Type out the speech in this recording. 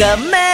the man.